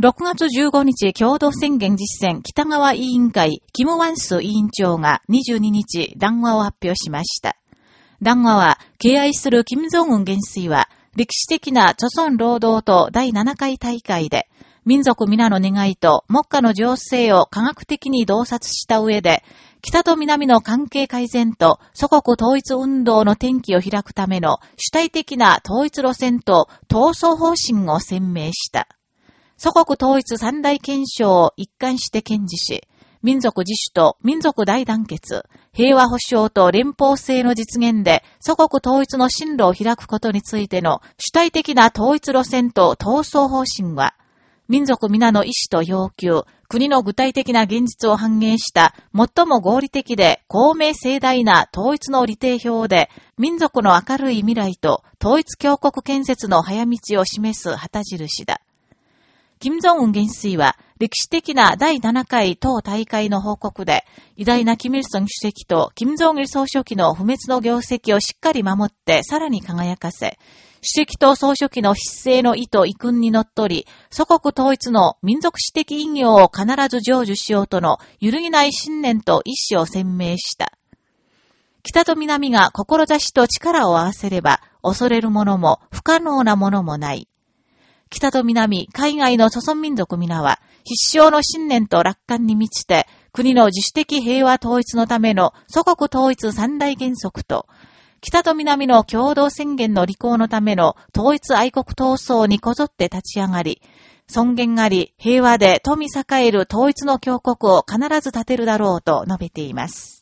6月15日共同宣言実践北川委員会、キム・ワンス委員長が22日談話を発表しました。談話は、敬愛する金正恩元帥は、歴史的な著村労働党第7回大会で、民族皆の願いと目下の情勢を科学的に洞察した上で、北と南の関係改善と祖国統一運動の転機を開くための主体的な統一路線と闘争方針を鮮明した。祖国統一三大憲章を一貫して堅持し、民族自主と民族大団結、平和保障と連邦制の実現で祖国統一の進路を開くことについての主体的な統一路線と闘争方針は、民族皆の意思と要求、国の具体的な現実を反映した最も合理的で公明盛大な統一の利定表で、民族の明るい未来と統一強国建設の早道を示す旗印だ。金正恩元帥は、歴史的な第7回党大会の報告で、偉大なキム・イルソン主席と金正恩総書記の不滅の業績をしっかり守ってさらに輝かせ、主席と総書記の必政の意図遺訓にのっとり、祖国統一の民族史的意義を必ず成就しようとの揺るぎない信念と意志を鮮明した。北と南が志と力を合わせれば、恐れるものも不可能なものもない。北と南、海外の祖孫民族皆は、必勝の信念と楽観に満ちて、国の自主的平和統一のための祖国統一三大原則と、北と南の共同宣言の履行のための統一愛国闘争にこぞって立ち上がり、尊厳あり、平和で富栄える統一の強国を必ず立てるだろうと述べています。